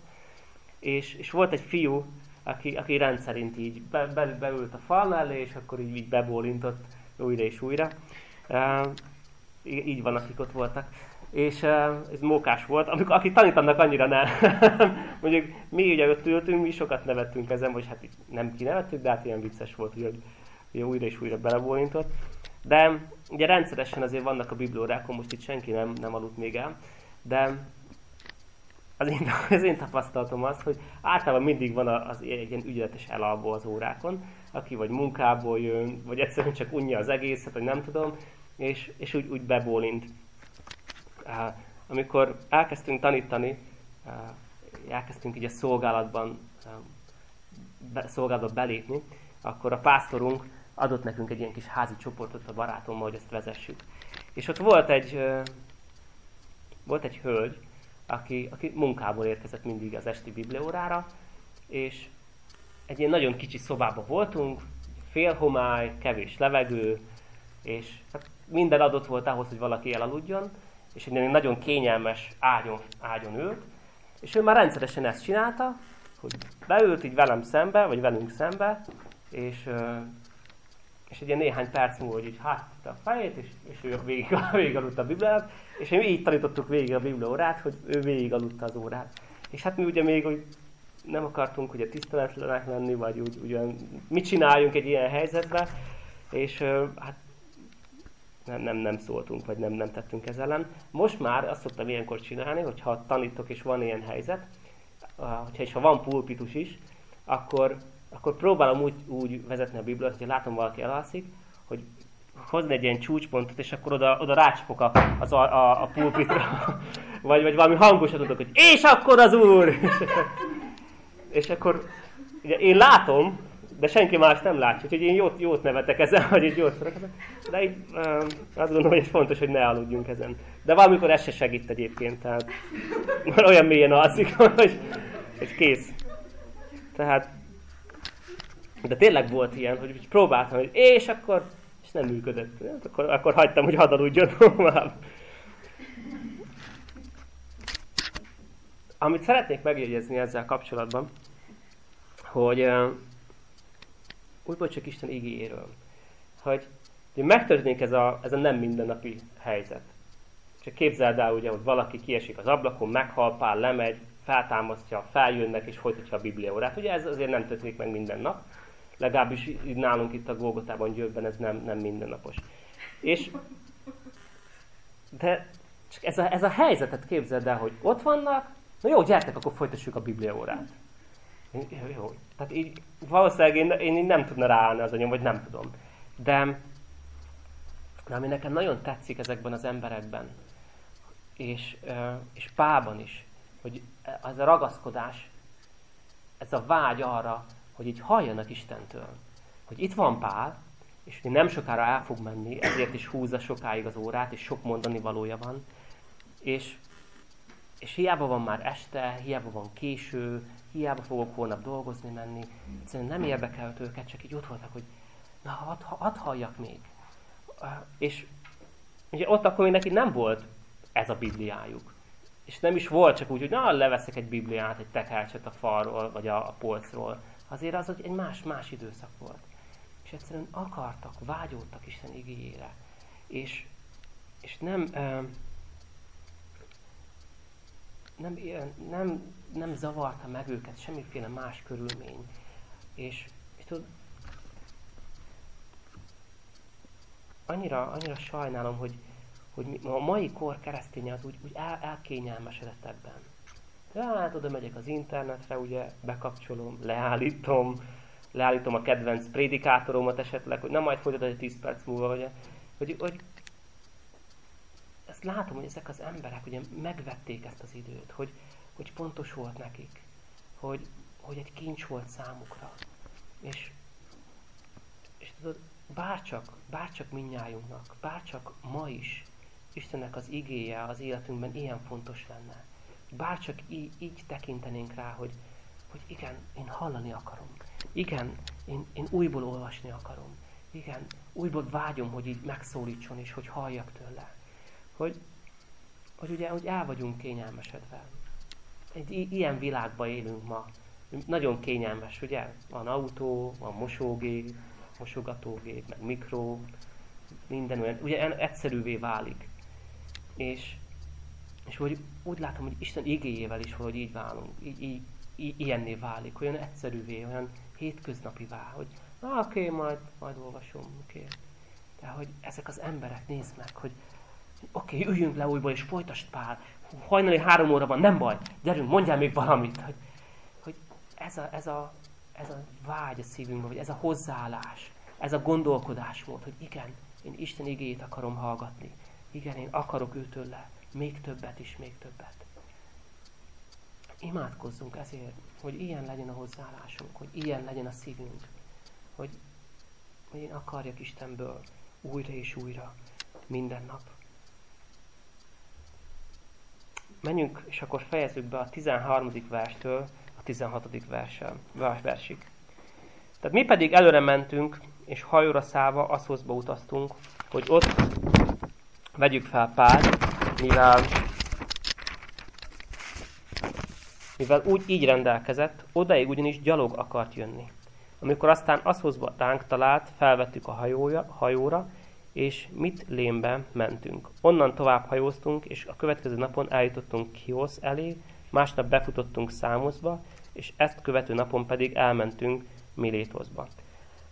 És, és volt egy fiú, aki, aki rendszerint így be, be, beült a fal mellé, és akkor így, így bebólintott újra és újra. Uh, így van, akik ott voltak és uh, ez mókás volt, amikor, aki tanítanak annyira ne. Mondjuk mi ugye ott ültünk, mi sokat nevettünk ezen, vagy hát nem kinevettük, de hát ilyen vicces volt, hogy ugye újra és újra belebólintott. De ugye rendszeresen azért vannak a bibliórákon, most itt senki nem, nem aludt még el, de az én, az én tapasztalatom az, hogy általában mindig van az egy ilyen ügyeletes elalvó az órákon, aki vagy munkából jön, vagy egyszerűen csak unja az egészet, vagy nem tudom, és, és úgy, úgy bebólint amikor elkezdtünk tanítani, elkezdtünk így a szolgálatban, szolgálatba belépni, akkor a pásztorunk adott nekünk egy ilyen kis házi csoportot a barátommal, hogy ezt vezessük. És ott volt egy, volt egy hölgy, aki, aki munkából érkezett mindig az esti bibliórára, és egy ilyen nagyon kicsi szobában voltunk, félhomály, kevés levegő, és hát minden adott volt ahhoz, hogy valaki elaludjon, és egy nagyon kényelmes ágyon, ágyon ült, és ő már rendszeresen ezt csinálta, hogy beült így velem szembe, vagy velünk szembe, és, és egy ilyen néhány perc múlva, hogy így hátta a fejét, és, és ő végig, végig aludt a Bibliát, és mi így tanítottuk végig a Biblia órát, hogy ő végig aludta az órát. És hát mi ugye még hogy nem akartunk ugye tiszteletlenek lenni, vagy úgy, ugyan mit csináljunk egy ilyen helyzetben, és hát nem, nem, nem szóltunk, vagy nem, nem tettünk ez ellen. Most már azt szoktam ilyenkor csinálni, hogyha tanítok és van ilyen helyzet, hogyha is ha van pulpitus is, akkor, akkor próbálom úgy, úgy vezetni a Bibliát, hogyha látom valaki elalszik, hogy hozni egy ilyen csúcspontot, és akkor oda, oda rácsapok a, az, a, a, a pulpitra, vagy, vagy valami hangosat tudok, hogy és akkor az Úr! és, és akkor ugye én látom, de senki más nem látja, úgyhogy én jót, jót nevetek ezen, hogy így jót szórakozom. De így um, azt gondolom, hogy fontos, hogy ne aludjunk ezen. De valamikor ez se segít egyébként, tehát olyan mélyen alszik, hogy, hogy kész. Tehát, de tényleg volt ilyen, hogy próbáltam, hogy és akkor, és nem működött. Hát akkor, akkor hagytam, hogy hadd aludjon tovább. Amit szeretnék megjegyezni ezzel kapcsolatban, hogy újból csak Isten igéjéről. Hogy, hogy megtörténik ez a, ez a nem mindennapi helyzet. Csak képzeld el, ugye, hogy valaki kiesik az ablakon, meghal, pár lemegy, feltámasztja, feljönnek és folytatja a bibliaórát. Ugye ez azért nem történik meg minden nap. Legalábbis nálunk itt a Golgotában, Győrben ez nem, nem mindennapos. És de csak ez a, ez a helyzetet képzeld el, hogy ott vannak, na jó, gyertek, akkor folytassuk a Biblia órát. Jó, tehát így valószínűleg én, én így nem tudna ráállni az anyom, vagy nem tudom. De, de ami nekem nagyon tetszik ezekben az emberekben, és, és Pában is, hogy az a ragaszkodás, ez a vágy arra, hogy így halljanak Istentől. Hogy itt van Pál, és nem sokára el fog menni, ezért is húzza sokáig az órát, és sok mondani valója van. És, és hiába van már este, hiába van késő, hiába fogok holnap dolgozni menni, egyszerűen nem érdekelt őket, csak így ott voltak, hogy na, hadd had halljak még. És ugye ott akkor még neki nem volt ez a Bibliájuk. És nem is volt csak úgy, hogy na, leveszek egy Bibliát, egy tekercset a falról, vagy a, a polcról. Azért az, egy más-más időszak volt. És egyszerűen akartak, vágyódtak Isten igényére. És, és nem, nem, nem, nem zavarta meg őket semmiféle más körülmény. És, és tudod, annyira, annyira sajnálom, hogy, hogy a mai kor kereszténye az úgy, úgy el, elkényelmesedett ebben. De hát oda megyek az internetre, ugye, bekapcsolom, leállítom, leállítom a kedvenc prédikátoromat esetleg, hogy nem majd folytatod egy 10 perc múlva, ugye, hogy, hogy ezt látom, hogy ezek az emberek ugye megvették ezt az időt, hogy, hogy fontos volt nekik, hogy, hogy egy kincs volt számukra. És, és tudod, bárcsak, bárcsak minnyájunknak, bárcsak ma is Istennek az igéje az életünkben ilyen fontos lenne. Bárcsak így, így tekintenénk rá, hogy, hogy igen, én hallani akarom. Igen, én, én újból olvasni akarom. Igen, újból vágyom, hogy így megszólítson, és hogy halljak tőle. Hogy, hogy ugye, hogy el vagyunk kényelmesedve. Egy ilyen világban élünk ma. Nagyon kényelmes, ugye? Van autó, van mosógép, mosogatógép, meg mikro, minden olyan, ugye egyszerűvé válik. És, és hogy úgy látom, hogy Isten igéjével is hogy így válunk, így, így, így, ilyenné válik, olyan egyszerűvé, olyan hétköznapivá, hogy na oké, majd, majd olvasom, oké. De hogy ezek az emberek, nézd meg, hogy oké, üljünk le újból, és folytasd Pál. Hajnali három óra van, nem baj, gyerünk, mondjál még valamit. Hogy, hogy ez, a, ez, a, ez a vágy a szívünkben, vagy ez a hozzáállás, ez a gondolkodásmód, hogy igen, én Isten igéjét akarom hallgatni. Igen, én akarok őtől le. Még többet is, még többet. Imádkozzunk ezért, hogy ilyen legyen a hozzáállásunk, hogy ilyen legyen a szívünk, hogy, én akarjak Istenből újra és újra, minden nap. Menjünk, és akkor fejezzük be a 13. verstől a 16. verssel, versig. Tehát mi pedig előre mentünk, és hajóra szállva Aszózba utaztunk, hogy ott vegyük fel Pál, mivel, mivel úgy így rendelkezett, odaig ugyanis gyalog akart jönni. Amikor aztán Aszózba ránk talált, felvettük a hajója, hajóra, és mit lémbe mentünk. Onnan tovább hajóztunk, és a következő napon eljutottunk Kiosz elé, másnap befutottunk Számoszba, és ezt követő napon pedig elmentünk Milétoszba.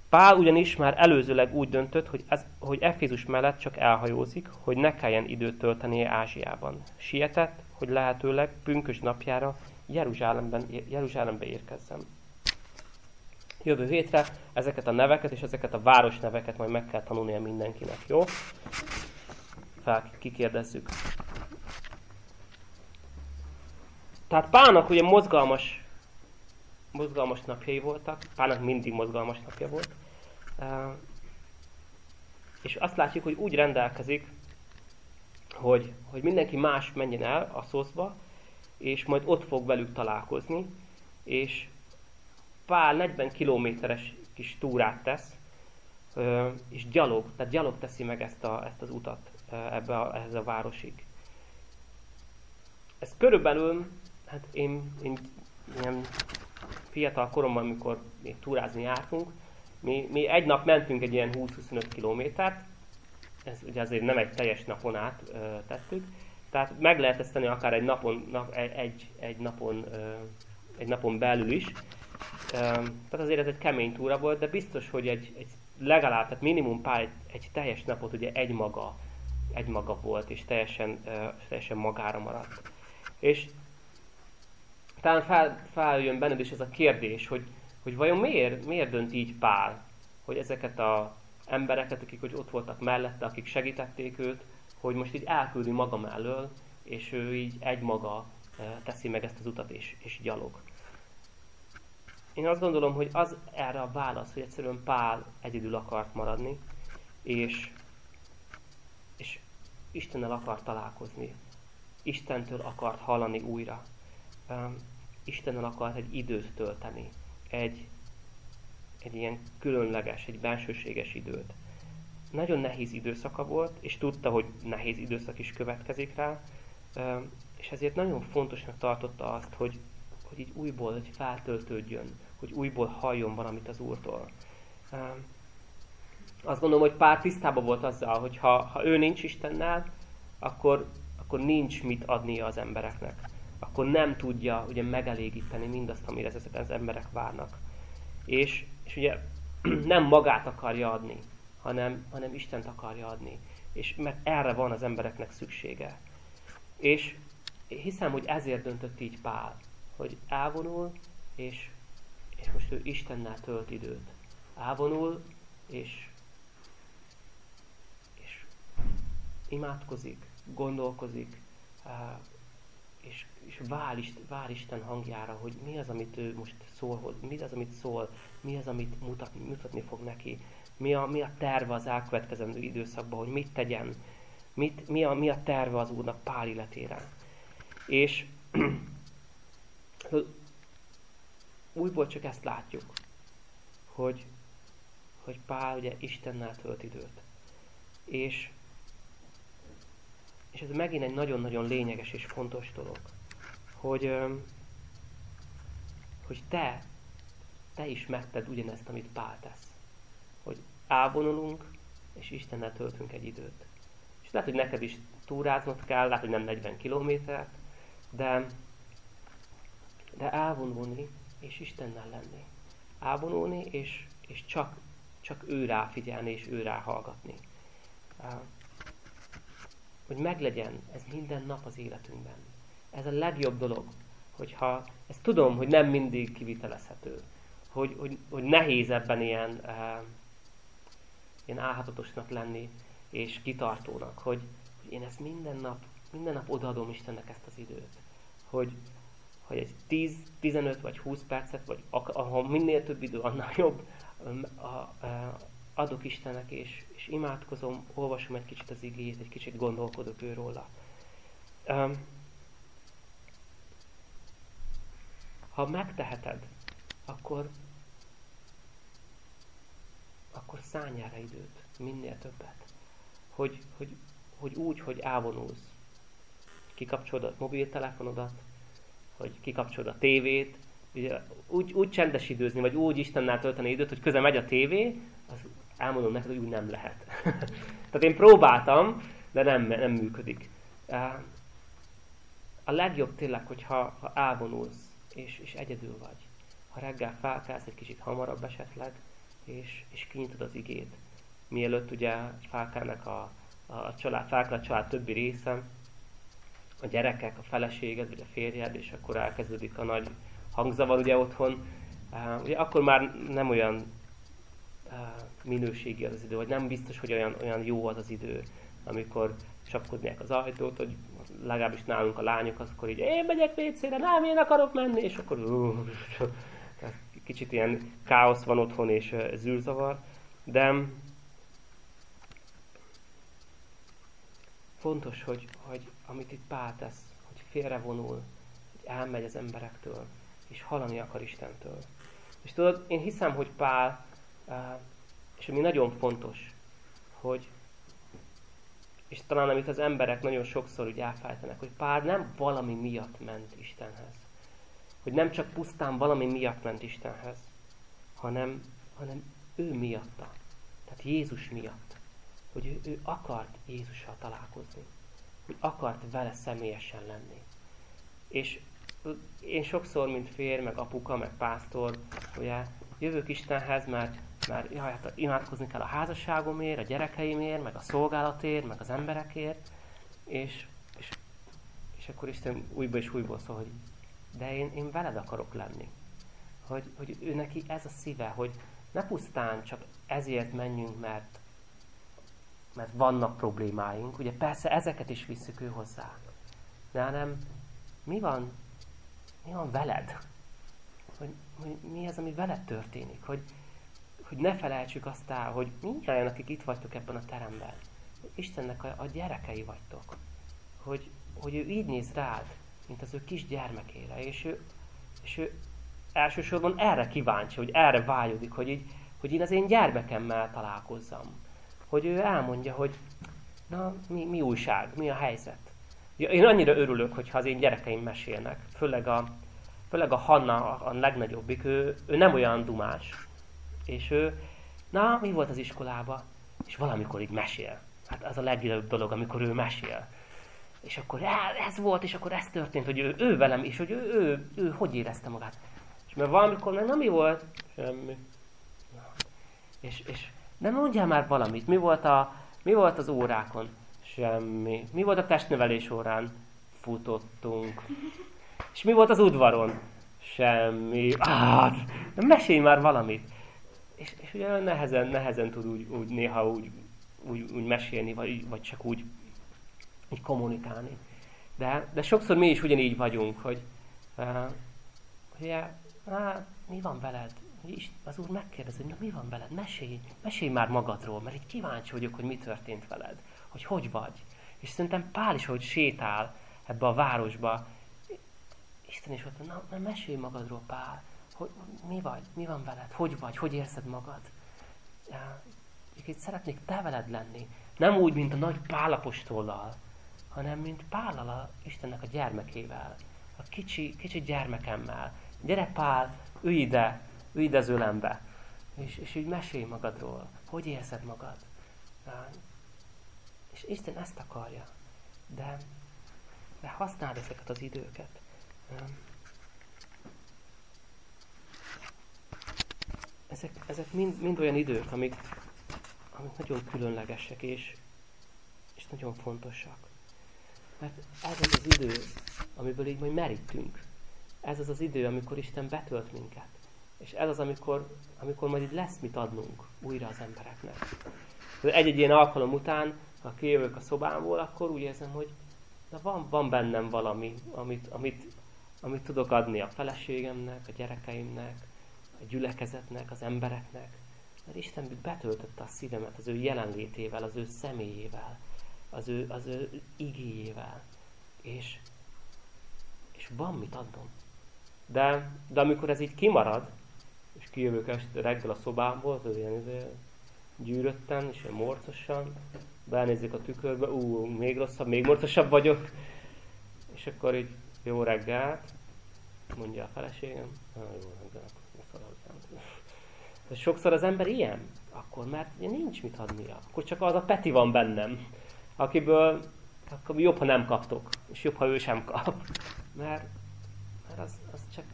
Pál ugyanis már előzőleg úgy döntött, hogy, ez, hogy Efézus mellett csak elhajózik, hogy ne kelljen időt töltenie Ázsiában. Sietett, hogy lehetőleg pünkös napjára Jeruzsálemben, Jeruzsálembe érkezzem. Jövő hétre ezeket a neveket és ezeket a városneveket majd meg kell tanulnia mindenkinek, jó? Fel kikérdezzük. Tehát Pálnak ugye mozgalmas mozgalmas napjai voltak, Pálnak mindig mozgalmas napja volt. És azt látjuk, hogy úgy rendelkezik, hogy, hogy mindenki más menjen el a szószba, és majd ott fog velük találkozni, és Pál 40 kilométeres kis túrát tesz, és gyalog, tehát gyalog teszi meg ezt, a, ezt az utat ebbe a, ehhez a városig. Ez körülbelül, hát én, én ilyen fiatal koromban, amikor még túrázni jártunk, mi, mi egy nap mentünk egy ilyen 20-25 kilométert, ez ugye azért nem egy teljes napon át ö, tettük, tehát meg lehet ezt tenni akár egy napon, nap, egy, egy, napon, ö, egy napon belül is. Ö, tehát azért ez egy kemény túra volt, de biztos, hogy egy, egy legalább, tehát minimum pár, egy, egy teljes napot ugye egy maga egymaga volt, és teljesen, teljesen magára maradt. És talán fel, feljön benned is ez a kérdés, hogy, hogy vajon miért, miért dönt így Pál, hogy ezeket a embereket, akik hogy ott voltak mellette, akik segítették őt, hogy most így elküldi maga mellől, és ő így egymaga teszi meg ezt az utat, és, és gyalog. Én azt gondolom, hogy az erre a válasz, hogy egyszerűen Pál egyedül akart maradni, és, és Istennel akart találkozni. Istentől akart hallani újra. Istennel akart egy időt tölteni. Egy, egy ilyen különleges, egy bensőséges időt. Nagyon nehéz időszaka volt, és tudta, hogy nehéz időszak is következik rá, és ezért nagyon fontosnak tartotta azt, hogy, hogy így újból hogy feltöltődjön, hogy újból halljon valamit az Úrtól. Azt gondolom, hogy pár tisztában volt azzal, hogy ha, ha ő nincs Istennel, akkor, akkor nincs mit adnia az embereknek. Akkor nem tudja ugye megelégíteni mindazt, amire ezek az emberek várnak. És, és ugye nem magát akarja adni, hanem, hanem Istent akarja adni. És mert erre van az embereknek szüksége. És hiszem, hogy ezért döntött így Pál, hogy elvonul, és, és most ő Istennel tölt időt. Elvonul, és, és imádkozik, gondolkozik, és, vár, Isten, vár Isten hangjára, hogy mi az, amit ő most szól, mi az, amit szól, mi az, amit mutat, mutatni fog neki, mi a, mi a terve az elkövetkezendő időszakban, hogy mit tegyen, mit, mi, a, mi a terve az Úrnak Pál életére. És újból csak ezt látjuk, hogy, hogy Pál ugye Istennel tölt időt. És, és ez megint egy nagyon-nagyon lényeges és fontos dolog, hogy, hogy te, te is megted ugyanezt, amit Pál tesz. Hogy elvonulunk, és Istennel töltünk egy időt. És lehet, hogy neked is túráznod kell, lehet, hogy nem 40 kilométert, de, de elvonulni és Istennel lenni. Elvonulni és, és csak, csak ő rá figyelni és ő rá hallgatni. Hogy meglegyen ez minden nap az életünkben. Ez a legjobb dolog, hogyha ezt tudom, hogy nem mindig kivitelezhető, hogy, hogy, hogy nehéz ebben ilyen, uh, ilyen álhatatosnak lenni, és kitartónak, hogy, hogy én ezt minden nap minden nap odaadom Istennek ezt az időt. Hogy, hogy egy 10, 15 vagy 20 percet, vagy ha minél több idő, annál jobb, a, a, adok Istennek, és, és imádkozom, olvasom egy kicsit az igét, egy kicsit gondolkodok ő róla. Um, ha megteheted, akkor, akkor szállj erre időt, minél többet. Hogy, hogy, hogy úgy, hogy elvonulsz, kikapcsolod a mobiltelefonodat, hogy kikapcsolod a tévét, ugye, úgy, úgy csendes időzni, vagy úgy Istennel tölteni időt, hogy közben megy a tévé, az elmondom neked, hogy úgy nem lehet. Tehát én próbáltam, de nem, nem működik. A legjobb tényleg, hogyha ha elvonulsz, és, és egyedül vagy. Ha reggel felkelsz egy kicsit hamarabb esetleg, és, és kinyitod az igét. Mielőtt ugye felkelnek a, a család, felkel a család többi része, a gyerekek, a feleséged, vagy a férjed, és akkor elkezdődik a nagy hangzavar ugye otthon. Uh, ugye akkor már nem olyan uh, minőségi az, az idő, vagy nem biztos, hogy olyan, olyan jó az az idő, amikor csapkodják az ajtót, hogy legalábbis nálunk a lányok, akkor így én megyek WC-re, nem, én akarok menni, és akkor kicsit ilyen káosz van otthon, és uh, zűrzavar. De fontos, hogy, hogy amit itt Pál tesz, hogy félrevonul, hogy elmegy az emberektől, és hallani akar Istentől. És tudod, én hiszem, hogy Pál, és ami nagyon fontos, hogy és talán amit az emberek nagyon sokszor úgy elfelejtenek, hogy Pál nem valami miatt ment Istenhez. Hogy nem csak pusztán valami miatt ment Istenhez, hanem, hanem ő miatta. Tehát Jézus miatt. Hogy ő, ő akart Jézussal találkozni hogy akart vele személyesen lenni. És én sokszor, mint férj, meg apuka, meg pásztor, ugye jövök Istenhez, mert, mert jaj, hát imádkozni kell a házasságomért, a gyerekeimért, meg a szolgálatért, meg az emberekért, és, és, és akkor Isten újból és újból szól, hogy de én, én veled akarok lenni. Hogy, hogy ő neki ez a szíve, hogy ne pusztán csak ezért menjünk, mert, mert vannak problémáink. Ugye persze ezeket is visszük ő hozzá. De hanem mi van, mi van veled? Hogy, hogy mi az, ami veled történik? Hogy, hogy ne felejtsük azt el, hogy mindjárt, akik itt vagytok ebben a teremben, Istennek a, a gyerekei vagytok. Hogy, hogy ő így néz rád, mint az ő kis gyermekére, és ő, és ő elsősorban erre kíváncsi, hogy erre vágyodik, hogy, így, hogy én az én gyermekemmel találkozzam. Hogy ő elmondja, hogy na, mi, mi újság, mi a helyzet. Én annyira örülök, hogyha az én gyerekeim mesélnek, főleg a, főleg a Hanna, a legnagyobbik, ő, ő nem olyan dumás. És ő, na, mi volt az iskolában? És valamikor így mesél. Hát az a legjobb dolog, amikor ő mesél. És akkor ez volt, és akkor ez történt, hogy ő, ő velem is, hogy ő, ő, ő, hogy érezte magát. És mert valamikor meg, na mi volt? Semmi. És, és nem mondjál már valamit. Mi volt, a, mi volt az órákon? Semmi. Mi volt a testnevelés órán? Futottunk. És mi volt az udvaron? Semmi. Ah, mesélj már valamit. És, és ugye nehezen, nehezen tud úgy, úgy néha úgy, úgy, úgy mesélni, vagy, vagy csak úgy, úgy kommunikálni. De, de sokszor mi is ugyanígy vagyunk, hogy, uh, hogy hát, mi van veled? Az Úr megkérdez, hogy na mi van veled? Mesélj, mesélj már magadról, mert így kíváncsi vagyok, hogy mi történt veled, hogy hogy vagy. És szerintem Pál is, hogy sétál ebbe a városba, Isten is mondta, na, na mesélj magadról, Pál, hogy mi vagy, mi van veled, hogy vagy, hogy érzed magad. Ja, itt szeretnék te veled lenni. Nem úgy, mint a nagy Pálapostollal, hanem mint Pállal, a Istennek a gyermekével, a kicsi, kicsi gyermekemmel. Gyere Pál, ülj ide, ülj ide az ölembe, és, és úgy mesélj magadról, hogy érzed magad. És Isten ezt akarja. De, de használd ezeket az időket. Ezek, ezek mind, mind olyan idők, amik, amik nagyon különlegesek és, és nagyon fontosak. Mert ez az az idő, amiből így majd merítünk. Ez az az idő, amikor Isten betölt minket. És ez az, amikor, amikor majd így lesz mit adnunk újra az embereknek. Egy-egy ilyen alkalom után, ha kijövök a szobámból, akkor úgy érzem, hogy na van, van bennem valami, amit, amit, amit tudok adni a feleségemnek, a gyerekeimnek, a gyülekezetnek, az embereknek. Mert Isten betöltötte a szívemet az ő jelenlétével, az ő személyével, az ő, az ő igéjével. És, és van mit adnom. De, de amikor ez így kimarad, és kijövök este reggel a szobámból, az ilyen izé, gyűrötten, és ilyen morcosan, benézik a tükörbe, ú, még rosszabb, még morcosabb vagyok, és akkor így jó reggelt, mondja a feleségem, jó reggelt, de sokszor az ember ilyen, akkor ugye nincs mit adnia, akkor csak az a Peti van bennem, akiből akkor jobb, ha nem kaptok, és jobb, ha ő sem kap. Mert, mert az, az, csak,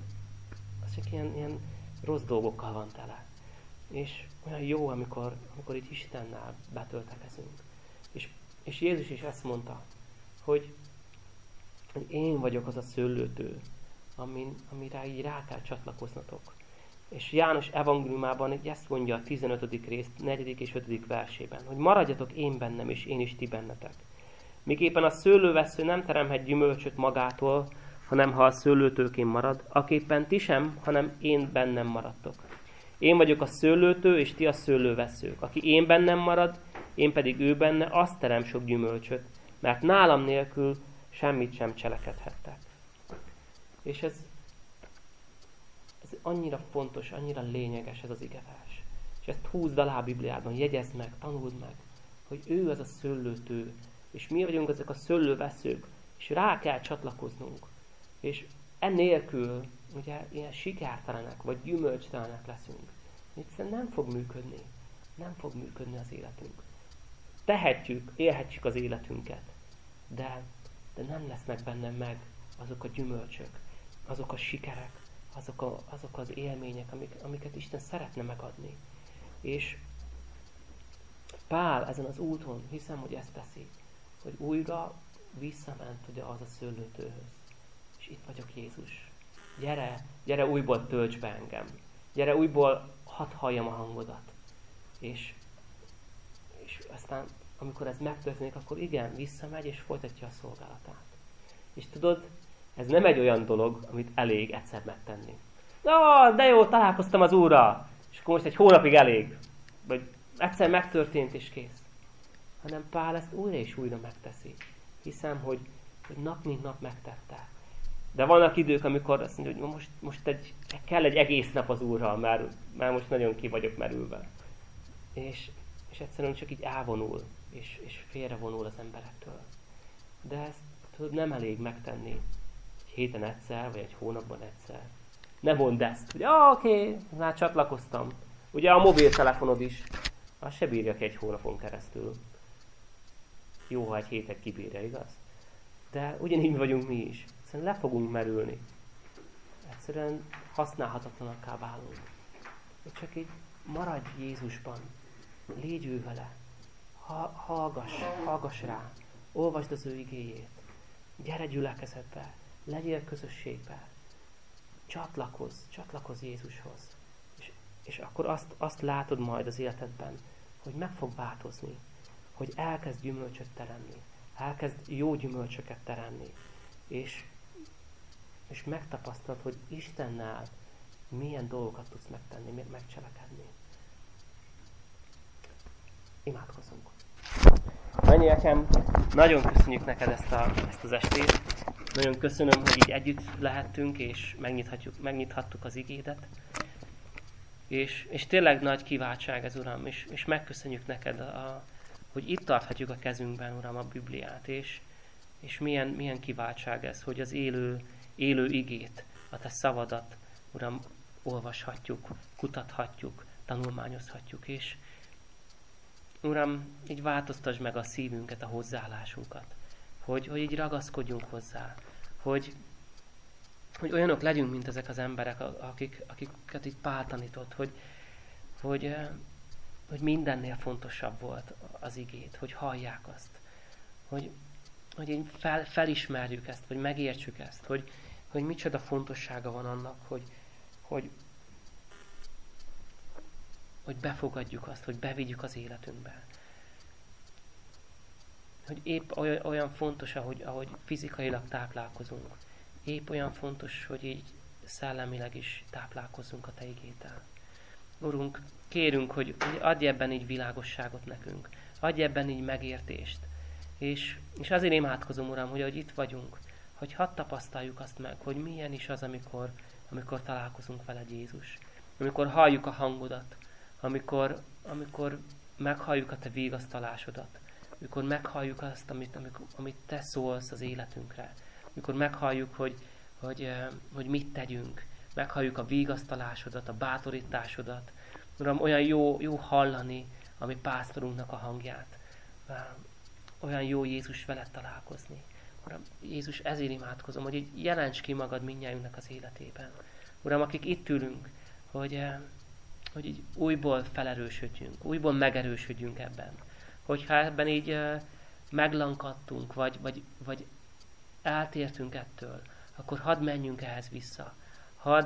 az csak ilyen, ilyen rossz dolgokkal van tele. És olyan jó, amikor, amikor itt Istennel betöltekezünk. És, és Jézus is ezt mondta, hogy, hogy én vagyok az a szőlőtő, amin, amire így rá kell csatlakoznatok. És János evangéliumában így ezt mondja a 15. rész, 4. és 5. versében, hogy maradjatok én bennem, és én is ti bennetek. Míképpen a szőlővesző nem teremhet gyümölcsöt magától, hanem ha a szőlőtőkén marad, aképpen ti sem, hanem én bennem maradtok. Én vagyok a szőlőtő, és ti a szőlőveszők. Aki én bennem marad, én pedig ő benne, azt terem sok gyümölcsöt, mert nálam nélkül semmit sem cselekedhettek. És ez annyira fontos, annyira lényeges ez az igevers. És ezt húzd alá a Bibliában, jegyezd meg, tanuld meg, hogy ő az a szőlőtő, és mi vagyunk ezek a szőlőveszők, és rá kell csatlakoznunk. És ennélkül ugye ilyen sikertelenek, vagy gyümölcstelenek leszünk. Egyszerűen nem fog működni. Nem fog működni az életünk. Tehetjük, élhetjük az életünket, de, de nem lesznek benne meg azok a gyümölcsök, azok a sikerek, azok, a, azok az élmények, amik, amiket Isten szeretne megadni. És Pál ezen az úton, hiszem, hogy ezt teszi, hogy újra visszament ugye az a szőlőtőhöz. És itt vagyok Jézus. Gyere, gyere újból tölts be engem. Gyere újból, hadd halljam a hangodat. És, és aztán, amikor ez megtörténik, akkor igen, visszamegy és folytatja a szolgálatát. És tudod, ez nem egy olyan dolog, amit elég egyszer megtenni. Na, de jó, találkoztam az úrral, és akkor most egy hónapig elég. Vagy egyszer megtörtént és kész. Hanem Pál ezt újra és újra megteszi. Hiszem, hogy, hogy nap mint nap megtette. De vannak idők, amikor azt mondja, hogy most, most egy, kell egy egész nap az úrral, mert, mert most nagyon ki vagyok merülve. És, és egyszerűen csak így elvonul, és, és félrevonul az emberektől. De ezt tudod, nem elég megtenni héten egyszer, vagy egy hónapban egyszer. Ne mondd ezt, hogy ah, oké, okay, már csatlakoztam. Ugye a mobiltelefonod is, azt se bírja ki egy hónapon keresztül. Jó, ha egy hétet kibírja, igaz? De ugyanígy vagyunk mi is. Egyszerűen le fogunk merülni. Egyszerűen használhatatlanakká válunk. Csak így maradj Jézusban. Légy ő vele. Ha, hallgass, hallgass rá. Olvasd az ő igéjét. Gyere gyülekezetbe. Legyél közösségbe. Csatlakozz, csatlakozz Jézushoz. És, és akkor azt, azt látod majd az életedben, hogy meg fog változni. Hogy elkezd gyümölcsöt teremni. Elkezd jó gyümölcsöket teremni. És, és megtapasztalod, hogy Istennel milyen dolgokat tudsz megtenni, megcselekedni. Imádkozunk. Mennyi Atyám, nagyon köszönjük neked ezt, a, ezt az estét. Nagyon köszönöm, hogy így együtt lehettünk, és megnyithatjuk, megnyithattuk az igédet. És, és tényleg nagy kiváltság ez, Uram, és, és megköszönjük neked, a, hogy itt tarthatjuk a kezünkben, Uram, a Bibliát, és, és milyen, milyen kiváltság ez, hogy az élő, élő igét, a Te szavadat, Uram, olvashatjuk, kutathatjuk, tanulmányozhatjuk, és Uram, így változtasd meg a szívünket, a hozzáállásunkat, hogy, hogy így ragaszkodjunk hozzá, hogy, hogy olyanok legyünk, mint ezek az emberek, akik, akiket itt Pál tanított, hogy, hogy, hogy mindennél fontosabb volt az igét, hogy hallják azt, hogy, hogy így fel, felismerjük ezt, vagy megértsük ezt, hogy, hogy micsoda fontossága van annak, hogy, hogy, hogy befogadjuk azt, hogy bevigyük az életünkbe. Hogy épp olyan fontos, ahogy, ahogy fizikailag táplálkozunk, épp olyan fontos, hogy így szellemileg is táplálkozzunk a Te igétel. Urunk, kérünk, hogy adj ebben így világosságot nekünk, adj ebben így megértést. És, és azért imádkozom, Uram, hogy ahogy itt vagyunk, hogy hadd tapasztaljuk azt meg, hogy milyen is az, amikor, amikor találkozunk veled, Jézus. Amikor halljuk a hangodat, amikor, amikor meghalljuk a te vigasztalásodat, amikor meghalljuk azt, amit, amikor, amit te szólsz az életünkre, amikor meghalljuk, hogy, hogy, hogy mit tegyünk, meghalljuk a vigasztalásodat, a bátorításodat. Uram, olyan jó, jó hallani a mi pásztorunknak a hangját. Olyan jó Jézus veled találkozni. Uram, Jézus, ezért imádkozom, hogy így jelents ki magad mindnyájunknak az életében. Uram, akik itt ülünk, hogy, hogy így újból felerősödjünk, újból megerősödjünk ebben. Hogyha ebben így meglankadtunk, vagy, vagy, vagy eltértünk ettől, akkor hadd menjünk ehhez vissza. Hadd,